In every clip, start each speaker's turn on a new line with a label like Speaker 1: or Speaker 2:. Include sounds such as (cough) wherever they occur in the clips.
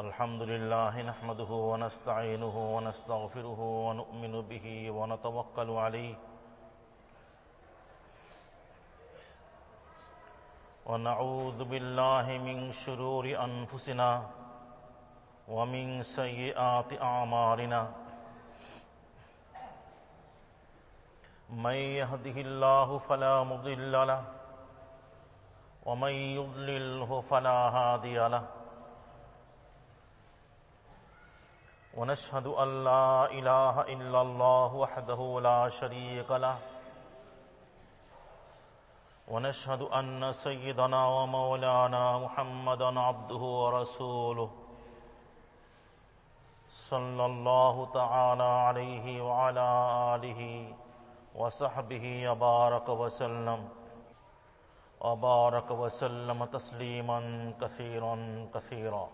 Speaker 1: الحمد لله نحمده ونستعينه ونستغفره ونؤمن به ونتوكل عليه ونعوذ بالله من شرور أنفسنا ومن سيئات أعمالنا من يهده الله فلا مضل له ومن يضلله فلا هادي له ونشهد أن لا إله إلا الله وحده لا شريك له. ونشهد أن سيدنا ومولانا محمدا عبده ورسوله. صلى الله تعالى عليه وعلى آله وصحبه وبارك وسلم. وبارك وسلم تسليما كثيرا كثيرا.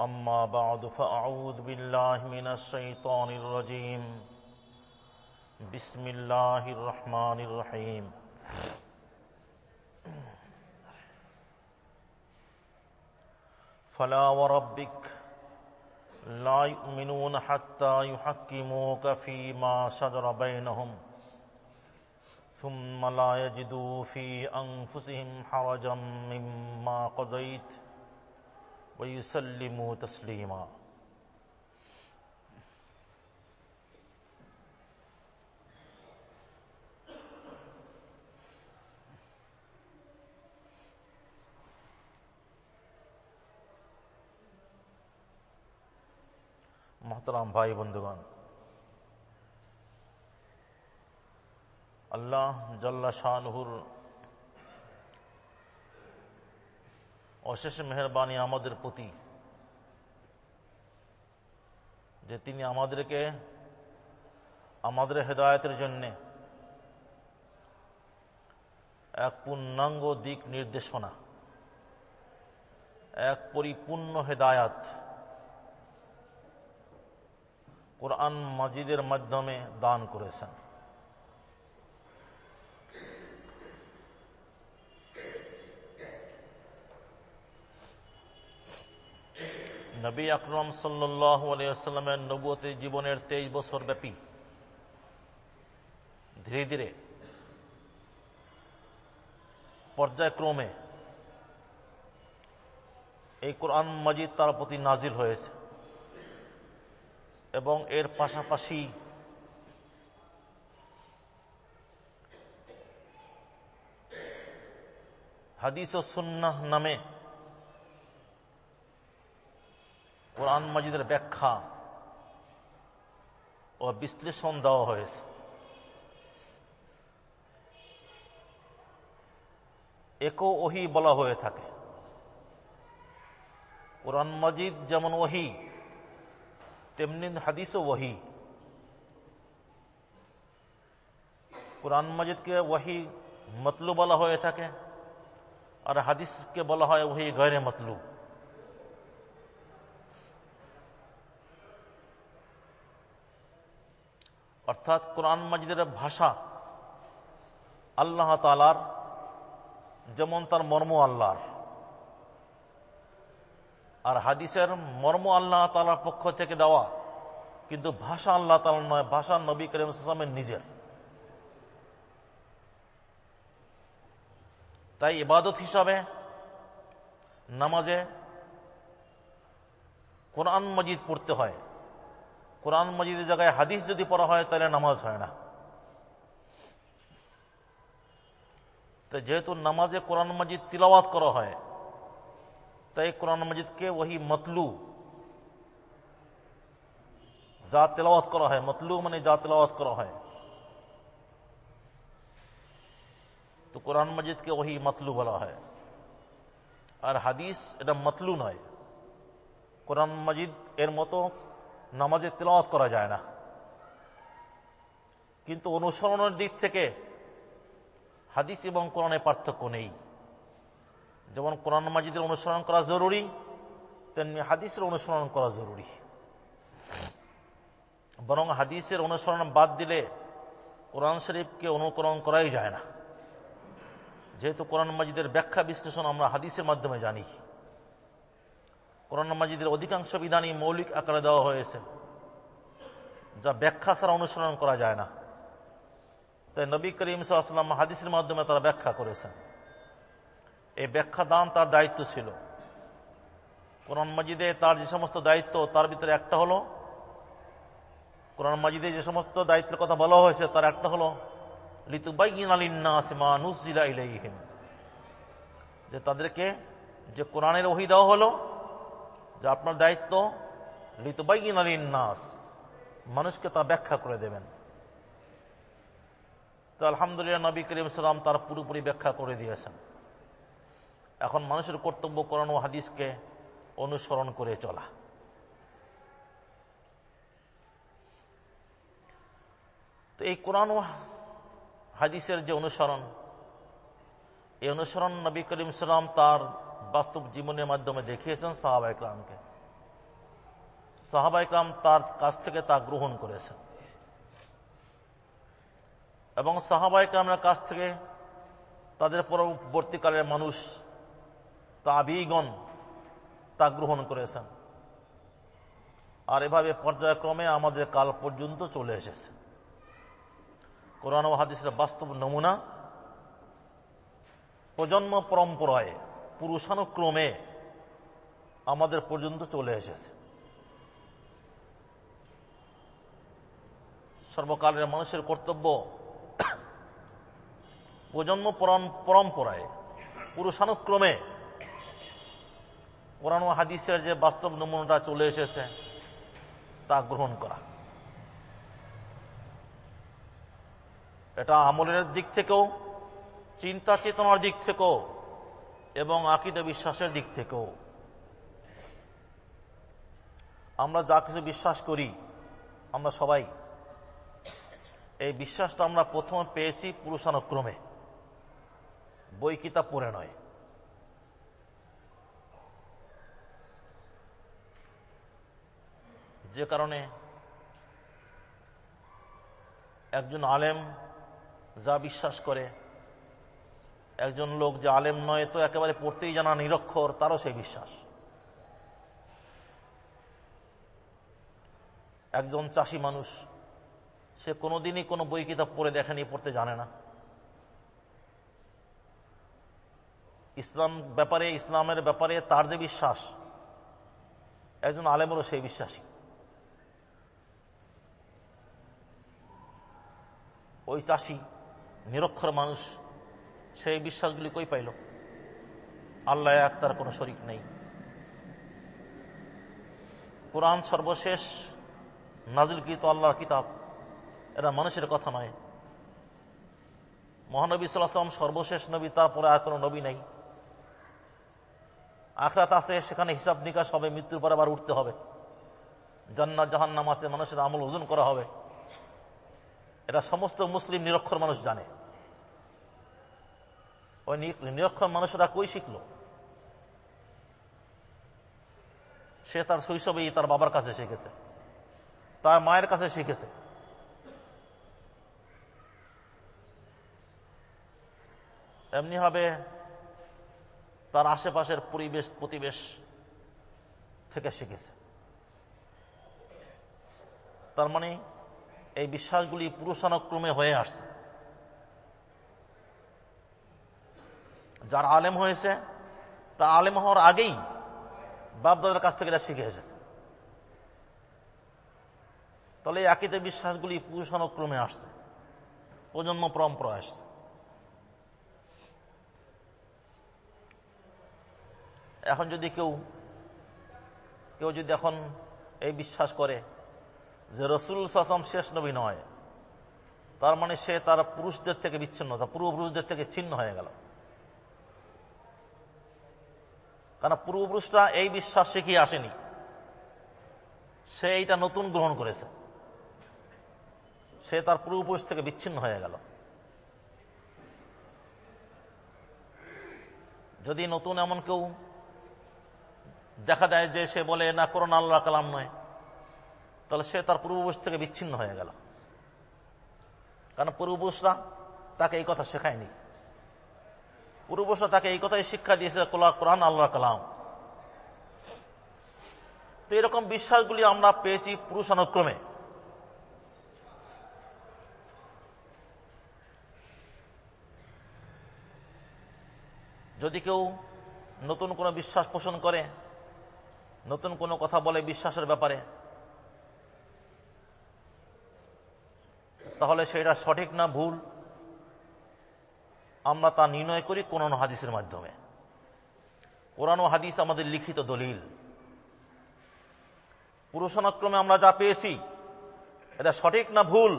Speaker 1: أما بعد، فأعوذ بالله من الشيطان الرجيم. بسم الله الرحمن الرحيم. فلا وربك لا يؤمنون حتى يحكموك فيما شجر بينهم، ثم لا يجدوا في أنفسهم حرجا مما قضيت. وَيُسَلِّمُوا تَسْلِيمًا۔ محترام بھائی بندگان اللہ جل شانہ অশেষ মেহরবানি আমাদের প্রতি, যে তিনি আমাদেরকে, আমাদের হেদায়তের জন্যে এক পূর্ণাঙ্গ দিক নির্দেশনা, এক পরিপূর্ণ হেদায়াত কোরআন মাজিদের মাধ্যমে দান করেছেন। নবী আকরম সাল্লাহ আলিয়াল্লামের জীবনের তেইশ বছর ব্যাপী ধীরে ধীরে পর্যায়ক্রমে এই কোরআন মজিদ তার প্রতি নাজিল হয়েছে এবং এর পাশাপাশি হাদিস ও সুন্নাহ নামে কোরআন মাজিদের ব্যাখ্যা ও বিশ্লেষণ দেওয়া হয়েছে। একো ওহি বলা হয়ে থাকে। কোরআন মাজিদ যেমন ওহি, তেমনি হাদিসও ওহি। কোরআন মাজিদকে ওহি মতলু বলা হয়ে থাকে, আর হাদিসকে বলা হয় ওহি গয়রে মতলু। অর্থাৎ কোরআন মাজিদের ভাষা, আল্লাহ তালার যেমন তার মর্ম আল্লাহর। আর হাদিসের মর্ম আল্লাহ তালার পক্ষ থেকে দেওয়া, কিন্তু ভাষা আল্লাহ তালা নয়, ভাষা নবী করিম ইসলামের নিজের। তাই ইবাদত হিসাবে নামাজে কোরআন মজিদ পড়তে হয়। কোরআন মজিদের জায়গায় হাদিস যদি পড়া হয়, তাহলে নামাজ হয় না। তো যেহেতু নামাজে কোরআন মজিদ তিলাওয়াত করা হয়, তাই কোরআন মজিদকে ওহি মতলু, যা তেলাওয়াত করা হয়, মতলু মানে যা তেলাওয়াত করা হয়। তো কোরআন মজিদকে ওহি মতলু বলা হয়। আর হাদিস এটা মতলু নয়। কোরআন মজিদ এর মতো নামাজে তেলাওয়াত করা যায় না। কিন্তু অনুসরণের দিক থেকে হাদিস এবং কোরআনের পার্থক্য নেই। যেমন কোরআন মাজিদের অনুসরণ করা জরুরি, তেমনি হাদিসের অনুসরণ করা জরুরি। বরং হাদিসের অনুসরণ বাদ দিলে কোরআন শরীফকে অনুকরণ করাই যায় না। যেহেতু কোরআন মাজিদের ব্যাখ্যা বিশ্লেষণ আমরা হাদিসের মাধ্যমে জানি। কোরআন মাজিদের অধিকাংশ বিধানই মৌলিক আকারে দেওয়া হয়েছে, যা ব্যাখ্যা ছাড়া অনুসরণ করা যায় না। তাই নবী করিম সাল্লাম হাদিসের মাধ্যমে তারা ব্যাখ্যা করেছেন। এই ব্যাখ্যা দান তার দায়িত্ব ছিল। কোরআন মাজিদে তার যে সমস্ত দায়িত্ব, তার ভিতরে একটা হলো, কোরআন মাজিদে যে সমস্ত দায়িত্বের কথা বলা হয়েছে, তার একটা হলো যে তাদেরকে যে কোরআনের ওহি দেওয়া হলো যে আপনার দায়িত্ব লিতুবাইন নাস মানুষকে তা ব্যাখ্যা করে দেবেন। তো আলহামদুলিল্লাহ নবী করিম সালাম তার পুরোপুরি ব্যাখ্যা করে দিয়েছেন। এখন মানুষের কর্তব্য কোরআন ও হাদিসকে অনুসরণ করে চলা। তো এই কোরআন ও হাদিসের যে অনুসরণ, এই অনুসরণ নবী করিম সালাম তার বাস্তব জীবনের মাধ্যমে দেখিয়েছেন সাহাবা ইকলামকে সাহাবা ইকলাম তার কাছ থেকে তা গ্রহণ করেছেন। এবং সাহাবা ইকলামের কাছ থেকে তাদের পরবর্তীকালের মানুষ, তাবিগণ তা গ্রহণ করেছেন। আর এভাবে পর্যায়ক্রমে আমাদের কাল পর্যন্ত চলে এসেছে। কোরআন ও হাদিসের বাস্তব নমুনা প্রজন্ম পরম্পরায় পুরুষানুক্রমে আমাদের পর্যন্ত চলে এসেছে। সর্বকালের মানুষের কর্তব্য (coughs) প্রজন্ম পরম্পরায় পুরুষানুক্রমে কোরআন হাদিসের যে বাস্তব নমুনাটা চলে এসেছে, তা গ্রহণ করা। এটা আমলের দিক থেকেও চিন্তা চেতনার দিক থেকেও এবং আকিদ বিশ্বাসের দিক থেকেও। আমরা যা কিছু বিশ্বাস করি, আমরা সবাই, এই বিশ্বাসটা আমরা প্রথমে পেয়েছি পুরুষানুক্রমে। বই, কিতাব পড়ে নয়। যে কারণে একজন আলেম যা বিশ্বাস করে একজন লোক যে আলেম নয়, তো একেবারে পড়তেই জানা নিরক্ষর, তারও সেই বিশ্বাস। একজন চাষি মানুষ, সে কোনোদিনই কোনো বই কিতাব পড়ে দেখেনি, পড়তে জানে না। ইসলাম ব্যাপারে, ইসলামের ব্যাপারে তার যে বিশ্বাস, একজন আলেমেরও সেই বিশ্বাসী। ওই চাষি, নিরক্ষর মানুষ সেই বিশ্বাসগুলি কই পাইল? আল্লাহ এক তার কোনো শরিক নেই। কোরআন সর্বশেষ নাজিলকৃত আল্লাহর কিতাব। এটা মানুষের কথা নয়। মহানবী সাল্লাম সর্বশেষ নবী, তারপরে আর কোনো নবী নেই। আখরাত আছে, সেখানে হিসাব নিকাশ হবে, মৃত্যুর পর আবার উঠতে হবে। জান্নাত, জাহান্নাম আছে, মানুষের আমল ওজন করা হবে। এটা সমস্ত মুসলিম নিরক্ষর মানুষ জানে। ওই নিরক্ষর মানুষরা কই শিখল? সে তার শৈশবেই তার বাবার কাছে শিখেছে। তার মায়ের কাছে শিখেছে। এমনি হবে তার আশেপাশের পরিবেশ, প্রতিবেশ থেকে শিখেছে। তার মানে এই বিশ্বাসগুলি পুরুষানুক্রমে হয়ে আসছে। যার আলেম হয়েছে, তার আলেম হওয়ার আগেই বাপদাদার কাছ থেকে এটা শিখে এসেছে। তাহলে এই বিশ্বাসগুলি পুরুষানুক্রমে আসছে, প্রজন্ম পরম্পরা আসছে। এখন যদি কেউ কেউ যদি এখন এই বিশ্বাস করে যে রসুল সাসম শেষ নবী নয়, তার মানে সে তার পুরুষদের থেকে বিচ্ছিন্ন পূর্বপুরুষদের থেকে ছিন্ন হয়ে গেল। কারণ পূর্বপুরুষরা এই বিশ্বাস শিখিয়ে আসেনি। সে এইটা নতুন গ্রহণ করেছে। সে তার পূর্বপুরুষ থেকে বিচ্ছিন্ন হয়ে গেল। যদি নতুন এমন কেউ দেখা যায় যে সে বলে, না, করোনা আল্লাহ কালাম নয়, তাহলে সে তার পূর্বপুরুষ থেকে বিচ্ছিন্ন হয়ে গেল। কারণ পূর্বপুরুষরা তাকে এই কথা শেখায়নি। পূর্বশ তাকে এই কথাই শিক্ষা দিয়েছে, কোলা কোরআন আল্লাহ কালাম। তো এরকম বিশ্বাসগুলি আমরা পেয়েছি পুরুষানুক্রমে। যদি কেউ নতুন কোনো বিশ্বাস পোষণ করে, নতুন কোনো কথা বলে বিশ্বাসের ব্যাপারে, তাহলে সেটা সঠিক না ভুল? আমরা তা নির্ণয় করি কোরআন হাদিসের মাধ্যমে। কোরআন হাদিস আমাদের লিখিত দলিল। পুরুষানুক্রমে আমরা যা পেয়েছি, এটা সঠিক না ভুল,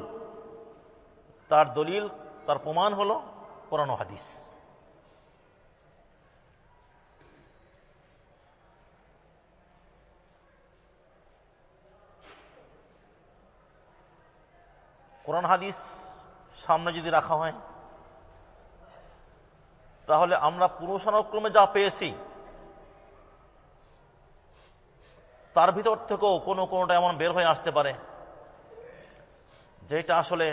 Speaker 1: তার দলিল, তার প্রমাণ হল কোরআন হাদিস। কোরআন হাদিস সামনে যদি রাখা হয় তাহলে আমরা পুরুষানুক্রমে যা পেয়েছি, তার ভিতর থেকেও কোনো কোনোটা এমন বের হয়ে আসতে পারে, যেটা আসলে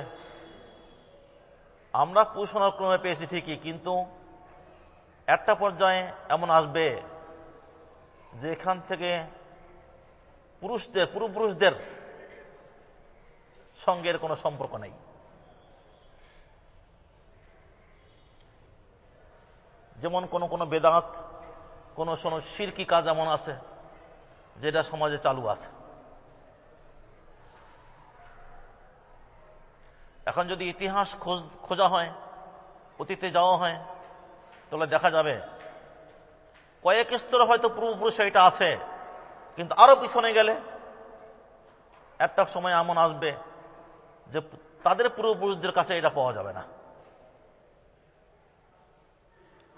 Speaker 1: আমরা পুরুষানুক্রমে পেয়েছি ঠিকই, কিন্তু একটা পর্যায়ে এমন আসবে যে এখান থেকে পুরুষদের, পূর্বপুরুষদের সঙ্গের কোনো সম্পর্ক নেই। যেমন কোন কোন বেদাত, কোন কোন সিরকি কাজ এমন আছে, যেটা সমাজে চালু আছে। এখন যদি ইতিহাস খোঁজ, খোঁজা হয়, অতীতে যাওয়া হয়, তাহলে দেখা যাবে, কয়েক স্তরে হয়তো পূর্বপুরুষে এটা আছে, কিন্তু আরও পিছনে গেলে একটা সময় এমন আসবে যে তাদের পূর্বপুরুষদের কাছে এটা পাওয়া যাবে না।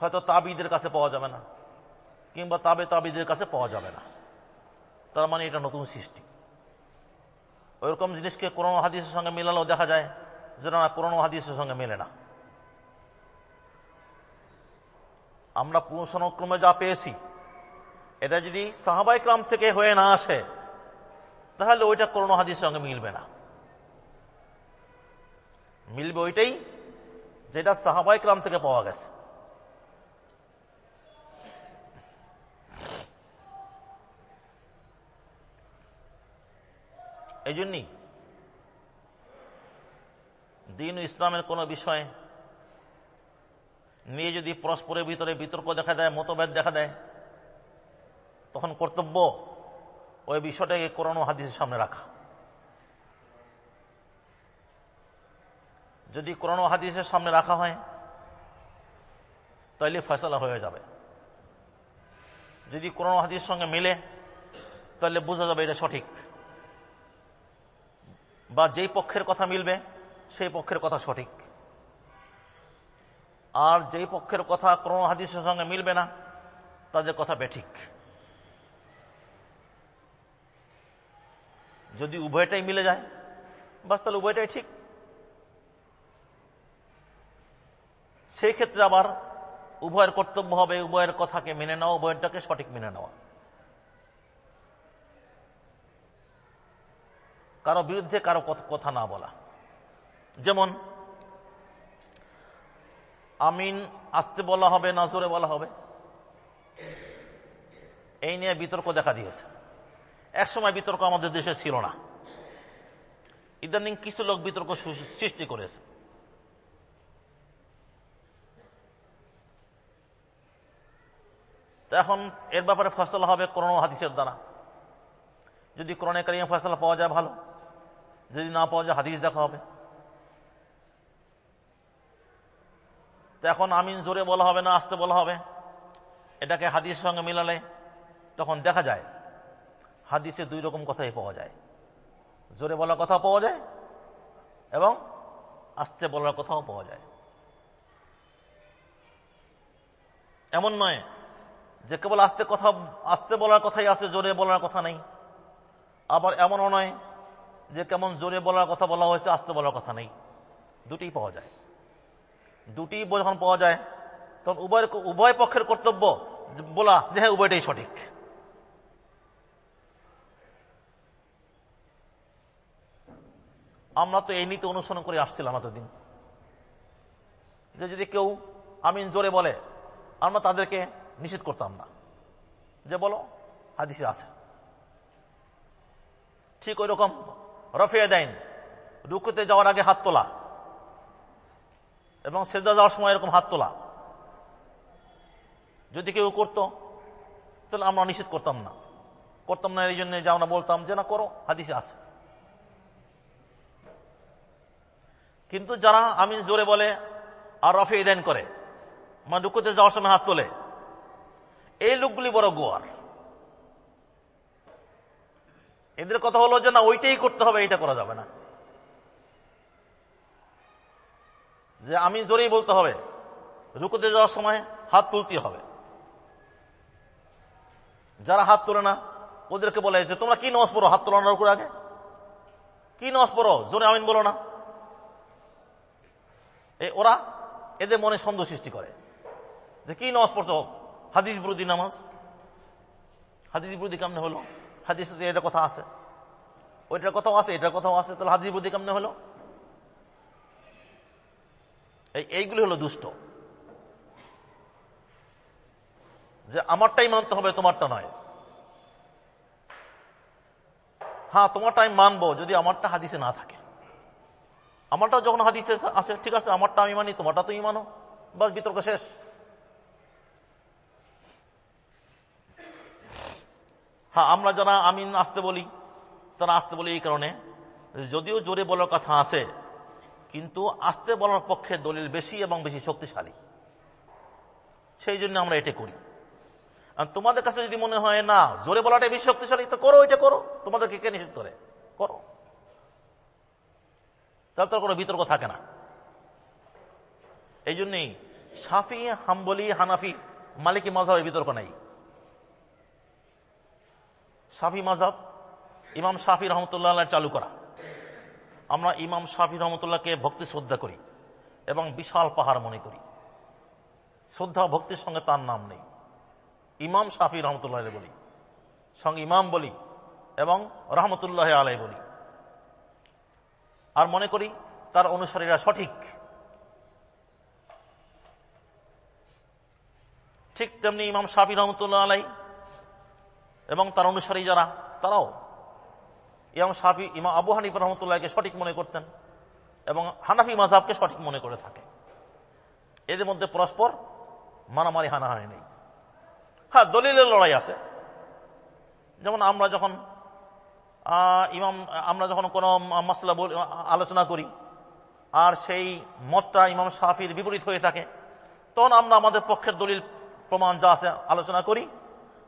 Speaker 1: হয়তো তাবিদের কাছে পাওয়া যাবে না, কিংবা তাবে তাবিদের কাছে পাওয়া যাবে না। তার মানে এটা নতুন সৃষ্টি। ওইরকম জিনিসকে কোরআন হাদিসের সঙ্গে মেলালেও দেখা যায় যেটা না কোরআন হাদিসের সঙ্গে মেলে না। আমরা পুরুষানুক্রমে যা পেয়েছি, এটা যদি সাহাবাই ক্রাম থেকে হয়ে না আসে, তাহলে ওইটা কোরআন হাদিসের সঙ্গে মিলবে না। মিলবে ওইটাই যেটা সাহাবাই ক্রাম থেকে পাওয়া গেছে। এই জন্যই দিন ইসলামের কোনো বিষয়ে নিয়ে যদি পরস্পরের ভিতরে বিতর্ক দেখা দেয়, মতভেদ দেখা দেয়, তখন কর্তব্য ওই বিষয়টাকে কোরআন হাদিসের সামনে রাখা। যদি কোরআন হাদিসের সামনে রাখা হয়, তাহলে ফয়সলা হয়ে যাবে। যদি কোরআন হাদিসের সঙ্গে মিলে, তাহলে বোঝা যাবে এটা সঠিক। বা যেই পক্ষের কথা মিলবে, সেই পক্ষের কথা সঠিক। আর যেই পক্ষের কথা কোরআন হাদিসের সঙ্গে মিলবে না, তাদের কথা বেঠিক। যদি উভয়টাই মিলে যায়, বাস তাহলে উভয়টাই ঠিক। সেই ক্ষেত্রে আবার উভয়ের কর্তব্য হবে, উভয়ের কথাকে মেনে নেওয়া উভয়টাকে সঠিক মেনে নেওয়া। কারও বিরুদ্ধে কারও কথা না বলা। যেমন, আমিন আসতে বলা হবে না জোরে বলা হবে, এই নিয়ে বিতর্ক দেখা দিয়েছে। একসময় বিতর্ক আমাদের দেশে ছিল না। ইদানিং কিছু লোক বিতর্ক সৃষ্টি করেছে। এখন এর ব্যাপারে ফসলা হবে করোনা হাদিসের দ্বারা। যদি কোরআনে কারিমে ফসলা পাওয়া যায় ভালো। যদি না পাওয়া যায় হাদিস দেখা হবে। তো এখন আমিন জোরে বলা হবে না, আসতে বলা হবে। এটাকে হাদিসের সঙ্গে মিলালে তখন দেখা যায়, হাদিসে দুই রকম কথাই পাওয়া যায়। জোরে বলার কথা পাওয়া যায় এবং আসতে বলার কথাও পাওয়া যায়। এমন নয় যে কেবল আসতে কথা, আসতে বলার কথাই আছে, জোরে বলার কথা নেই। আবার এমনও নয় যে কেমন জোরে বলার কথা বলা হয়েছে, আসতে বলার কথা নেই। দুটি পাওয়া যায়। দুটি যখন পাওয়া যায়, তখন উভয় উভয় পক্ষের কর্তব্য বলা যে হ্যাঁ উভয়টাই সঠিক। আমরা তো এই নীতি অনুসরণ করে আসছিলাম এতদিন। যে যদি কেউ আমিন জোরে বলে, আমরা তাদেরকে নিষেধ করতাম না। যে বলো, হাদিসে আছে। ঠিক ওই রকম রফিয়া দেন। রুকুতে যাওয়ার আগে হাত তোলা। এবং সেজা যাওয়ার সময় এরকম হাত তোলা। যদি কেউ করতো, তাহলে আমরা নিষেধ করতাম না। করতাম না, এই জন্য যে আমরা বলতাম যে, না, করো, হাদিসে আছে। কিন্তু যারা আমি জোরে বলে, আর রফে দেন করে মানে রুকুতে যাওয়ার সময় হাত তোলে, এই লোকগুলি বড় গোয়ার। এদের কথা হলো যে, না, ওইটাই করতে হবে এটা করা যাবে না। যে, আমি জোরেই বলতে হবে, রুকুতে যাওয়ার সময় হাত তুলতে হবে। যারা হাত তোলে না, ওদেরকে বলে যে, তোমরা কি নস পড়ো, হাত তোলানোর উপর আগে? কি নস পড়ো? জোরে আমিন বলো না। এই ওরা এদের মনে সন্দেহ সৃষ্টি করে যে, কি নামাজ পড়ছো? হাদিস বিরোধী নামাজ? হাদিস বিরোধী কেমনে হলো? হাদিস এটা কথা আছে। ওইটার কথাও আছে, এটার কথাও আছে, তাহলে হাদিস বিরোধী কেমনে হলো? এই, এইগুলি হলো দুষ্ট। যে আমারটাই মানতে হবে, তোমারটা নয়। হ্যাঁ তোমারটা আমি মানবো, যদি আমারটা হাদিসে না থাকে। আমারটা যখন হাদিসে আছে, ঠিক আছে, আমারটা আমি মানি, তোমারটা তুমি মানো বাস, বিতর্ক শেষ। হ্যাঁ আমরা যারা আমিন আসতে বলি, তারা আসতে বলি এই কারণে, যদিও জোরে বলার কথা আছে, কিন্তু আসতে বলার পক্ষে দলিল বেশি এবং বেশি শক্তিশালী। সেই জন্য আমরা এটা করি। তোমাদের কাছে যদি মনে হয়, না, জোরে বলাটা বেশি শক্তিশালী, তো করো, এটা করো। তোমাদেরকে কে নিষেধ করে? করো। তাহলে তো কোনো বিতর্ক থাকে না। এই জন্যই সাফি, হাম্বলি, হানাফি, মালিকি মজাবের বিতর্ক নেই। সাফি মজাব ইমাম শাফি রহমতুল্লাহ চালু করা। আমরা ইমাম শাফি রহমতুল্লাহকে ভক্তি শ্রদ্ধা করি এবং বিশাল পাহাড় মনে করি। শ্রদ্ধা ভক্তির সঙ্গে তার নাম নেই। ইমাম শাফি রহমতুল্লাহ বলি, সঙ্গে ইমাম বলি এবং রহমতুল্লাহ আলাই বলি। আর মনে করি তার অনুসারীরা সঠিক। ঠিক তেমনি ইমাম শাফি রহমতুল্লাহ আলাই এবং তার অনুসারী যারা, তারাও ইমাম শাফি, ইমাম আবু হানিফ রহমতুল্লাহকে সঠিক মনে করতেন এবং হানাফি মাজাবকে সঠিক মনে করে থাকে। এদের মধ্যে পরস্পর মারামারি, হানাহানি নেই। হ্যাঁ দলিলের লড়াই আছে। যেমন আমরা যখন ইমাম, আমরা যখন কোনো মাসলা আলোচনা করি, আর সেই মতটা ইমাম শাফির বিপরীত হয়ে থাকে, তখন আমরা আমাদের পক্ষের দলিল প্রমাণ যা আছে আলোচনা করি।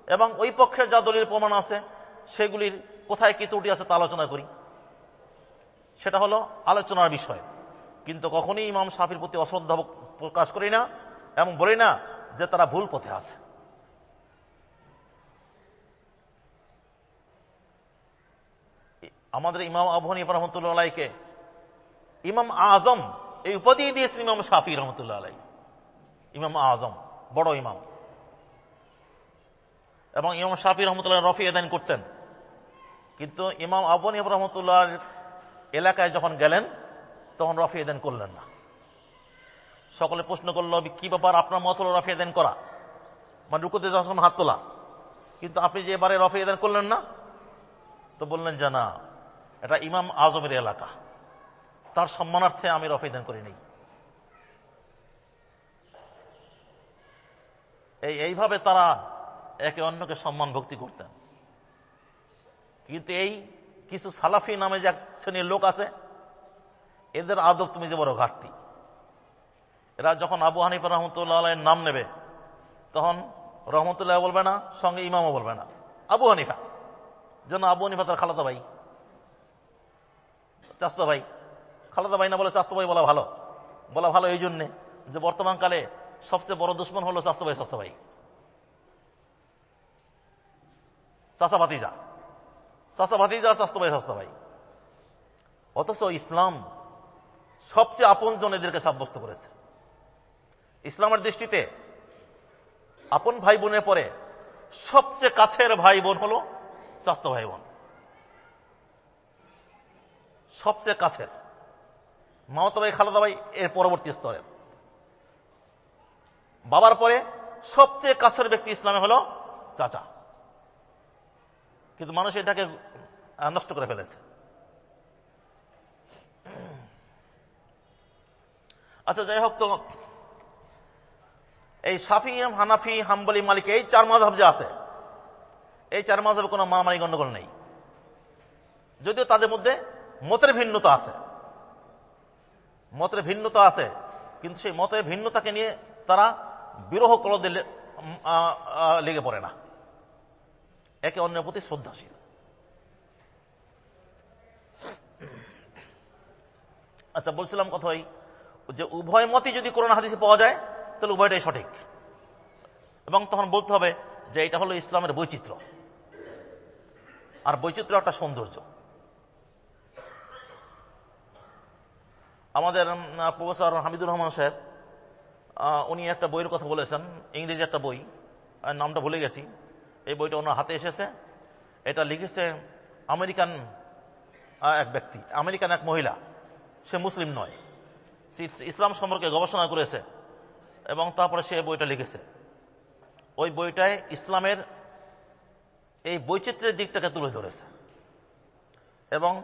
Speaker 1: এবং ওই পক্ষের যা দলিল প্রমাণ আছে, সেগুলির কোথায় কি ত্রুটি আছে তা আলোচনা করি। সেটা হলো আলোচনার বিষয়। কিন্তু কখনই ইমাম সাফির প্রতি অশ্রদ্ধা প্রকাশ করি না এবং বলি না যে তারা ভুল পথে আছে। আমাদের ইমাম আবু হানিফা রহমতুল্লাহ আলাইকে ইমাম আজম, এই উপাধি দিয়েছেন ইমাম শাফি রহমতুল্লাহ আলাই। ইমাম আজম, বড় ইমাম। এবং ইমাম শাফি রহমতুল্লাহ রফি এদান করতেন। কিন্তু ইমাম আবু হানিফা রহমতুল্লাহ এলাকায় যখন গেলেন, তখন রফি এদান করলেন না। সকলে প্রশ্ন করল, কি ব্যাপার? আপনার মত হলো রফি এদান করা? মানে রুকুতে সময় হাত তোলা। কিন্তু আপনি যে এবারে রফি এদান করলেন না, তো বললেন, যে না, এটা ইমাম আজমের এলাকা। তার সম্মানার্থে আমি রফি রফিদান করি নেই। এই, এইভাবে তারা একে অন্যকে সম্মান ভক্তি করতেন। কিন্তু এই কিছু সালাফি নামে যে এক শ্রেণির লোক আছে, এদের আদব তুমি যে বড় ঘাটতি। এরা যখন আবু হানিফা রহমতুল্লাহ নাম নেবে, তখন রহমতুল্লাহ বলবে না, সঙ্গে ইমামও বলবে না। আবু হানিফা। যেন আবু হানিফা তার খালাতো ভাই। চাস্তো ভাই। খালাদা ভাই না বলে চাস্তো ভাই বলা ভালো। বলা ভালো এই জন্যে যে বর্তমানকালে সবচেয়ে বড় দুশ্মন হলো চাস্তো ভাই স্বাস্থ্য ভাই। চাষা ভাতিজা। চাষা ভাতিজা স্বাস্থ্য ভাই স্বাস্থ্য ভাই। অথচ ইসলাম সবচেয়ে আপন জন এদেরকে সাব্যস্ত করেছে। ইসলামের দৃষ্টিতে আপন ভাই বোনের পরে সবচেয়ে কাছের ভাই বোন হল স্বাস্থ্য ভাই বোন সবচেয়ে কাছের। মামতা ভাই খালাদা ভাই এর পরবর্তী স্তরের বাবার পরে সবচেয়ে কাছের ব্যক্তি ইসলামে হলো চাচা। কিন্তু মানুষ এটাকে নষ্ট করে ফেলেছে। আচ্ছা যাই হোক, তো এই সাফি, হানাফি, হাম্বলি, মালিক, এই চার মাঝাব যে আছে, এই চার মাঝাবে কোনো মারামারি গণ্ডগোল নেই। যদিও তাদের মধ্যে মতের ভিন্নতা আছে। মতের ভিন্নতা আছে, কিন্তু সেই মতের ভিন্নতাকে নিয়ে তারা বিরহ কলদে লেগে পড়ে না। একে অন্যের প্রতি শ্রদ্ধাশীল। আচ্ছা বলছিলাম কথাই যে উভয় মতই যদি করোনা হাদিসে পাওয়া যায়, তাহলে উভয়টাই সঠিক। এবং তখন বলতে হবে যে এটা হলো ইসলামের বৈচিত্র্য। আর বৈচিত্র্য একটা সৌন্দর্য। আমাদের প্রফেসর হামিদুর রহমান সাহেব উনি একটা বইয়ের কথা বলেছেন, ইংরেজি একটা বই নামটা ভুলে গেছি। এই বইটা ওনার হাতে এসেছে। এটা লিখেছে আমেরিকান এক ব্যক্তি, আমেরিকান এক মহিলা। সে মুসলিম নয়। ইসলাম সম্পর্কে গবেষণা করেছে এবং তারপরে সে বইটা লিখেছে। ওই বইটায় ইসলামের এই বৈচিত্র্যের দিকটাকে তুলে ধরেছে। এবং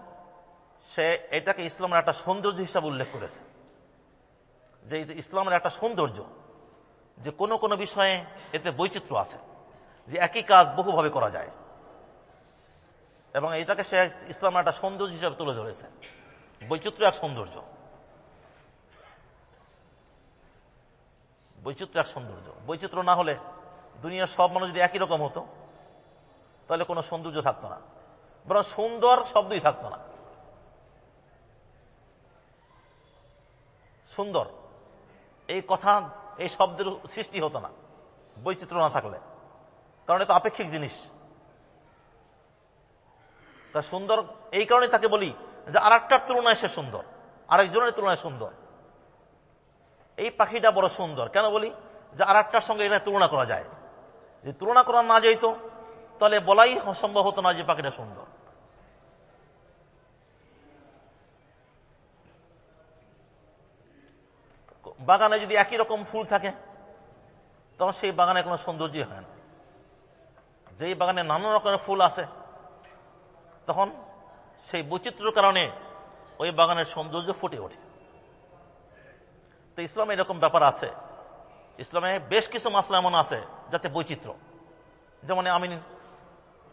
Speaker 1: সে এটাকে ইসলামের একটা সৌন্দর্য হিসাবে উল্লেখ করেছে। যে ইসলামের একটা সৌন্দর্য, যে কোনো কোনো বিষয়ে এতে বৈচিত্র্য আছে। যে একই কাজ বহুভাবে করা যায়। এবং এটাকে সে ইসলামের একটা সৌন্দর্য হিসাবে তুলে ধরেছে। বৈচিত্র্য এক সৌন্দর্য। বৈচিত্র্য এক সৌন্দর্য। বৈচিত্র্য না হলে দুনিয়ার সব মানুষ যদি একই রকম হতো, তাহলে কোনো সৌন্দর্য থাকতো না। বরং সুন্দর শব্দই থাকতো না। সুন্দর। এই কথা, এই শব্দের সৃষ্টি হতো না। বৈচিত্র্য না থাকলে। কারণ এটা আপেক্ষিক জিনিস। তা সুন্দর, এই কারণে তাকে বলি যে আর একটার তুলনায় সে সুন্দর, আরেকজনের তুলনায় সুন্দর। এই পাখিটা বড় সুন্দর। কেন বলি? যে আর একটার সঙ্গে এটা তুলনা করা যায়। যে তুলনা করা না যেত তাহলে বলাই সম্ভব হতো না যে পাখিটা সুন্দর। বাগানে যদি একই রকম ফুল থাকে, তখন সেই বাগানে কোনো সৌন্দর্য হয় না। যেই বাগানে নানা রকমের ফুল আছে, তখন সেই বৈচিত্র্যের কারণে ওই বাগানের সৌন্দর্য ফুটে ওঠে। তো ইসলামে এরকম ব্যাপার আছে। ইসলামে বেশ কিছু মাসলা এমন আছে যাতে বৈচিত্র্য। যেমন আমি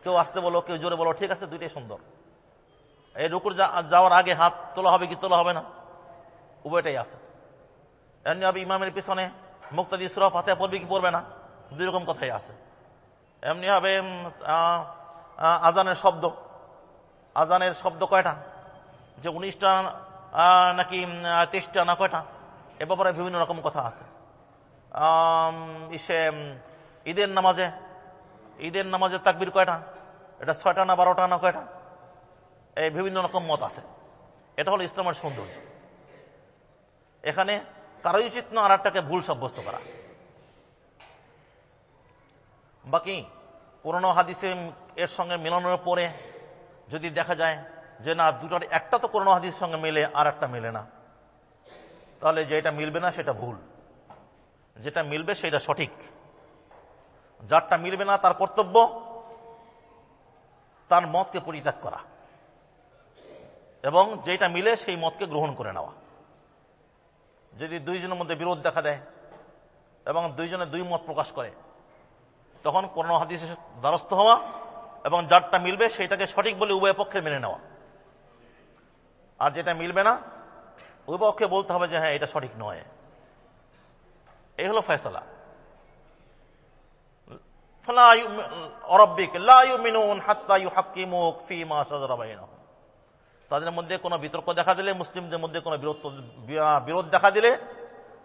Speaker 1: কেউ আসতে বলো, কেউ জোরে বলো, ঠিক আছে, দুইটাই সুন্দর। এই রুকুর যাওয়ার আগে হাত তোলা হবে কি তোলা হবে না? উভয়টাই আছে। এমনি হবে ইমামের পিছনে মুক্তাদি সুরা ফাতে পড়বে কি পড়বে না, দুই রকম কথাই আছে। এমনি হবে আজানের শব্দ। আজানের শব্দ কয়টা? যে উনিশটা নাকি তেইশটা না কয়টা? এ ব্যাপারে বিভিন্ন রকম কথা আছে। ইসে ঈদের নামাজে, ঈদের নামাজের তাকবির কয়টা? এটা ছয়টা না বারোটা না কয়টা? এই বিভিন্ন রকম মত আছে। এটা হলো ইসলামের সৌন্দর্য। এখানে কারোই উচিত না আর ভুল সাব্যস্ত করা। বাকি পুরনো হাদিসে এর সঙ্গে মেলানোর পরে যদি দেখা যায় যে না, দুটার একটা তো পুরনো হাদিসের সঙ্গে মেলে আর একটা মেলে না। তাহলে যেটা মিলবে না সেটা ভুল। যেটা মিলবে সেটা সঠিক। যারটা মিলবে না তার কর্তব্য, তার মতকে পরিত্যাগ করা। এবং যেটা মিলে সেই মতকে গ্রহণ করে নেওয়া। যদি দুইজনের মধ্যে বিরোধ দেখা দেয় এবং দুইজনে দুই মত প্রকাশ করে তখন কোন হাদিসের দ্বারস্থ হওয়া এবং যারটা মিলবে সেটাকে সঠিক বলে উভয় পক্ষে মেনে নেওয়া। আর যেটা মিলবে না, উভয় পক্ষে বলতে হবে যে হ্যাঁ এটা সঠিক নয়। এই হলো ফেসলা তাদের মধ্যে কোনো বিতর্ক দেখা দিলে, মুসলিমদের মধ্যে কোনো বিরোধ দেখা দিলে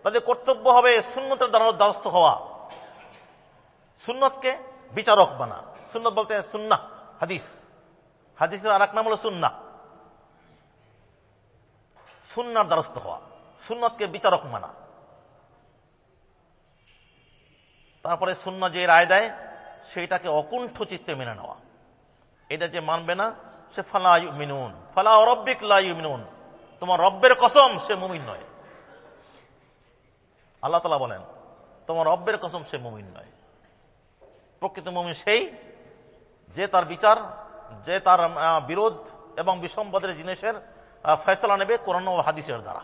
Speaker 1: তাদের কর্তব্য হবে শূন্যতার দ্বারস্থ হওয়া। সুন্নতকে বিচারক বানা। সুন্নত বলতে সুন্না, হাদিস। হাদিসের আর এক নাম হলো সুন্না। সুন্নার দ্বারস্থ হওয়া, সুন্নতকে বিচারক মানা। তারপরে সুন্না যে রায় দেয়, সেইটাকে অকুণ্ঠ চিত্তে মেনে নেওয়া। এটা যে মানবে না, সে ফালা মিনুন ফালা অরব্বিক মিনুন তোমার রব্বের কসম সে মুমিন নয়। আল্লাহ তালা বলেন, তোমার রব্বের কসম সে মুমিন নয়। প্রকৃত মমিন সেই যে তার বিচার, যে তার বিরোধ এবং বিসম্বাদের জিনিসের ফেসলা নেবে কোরআন ও হাদিসের দ্বারা।